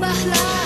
bajar.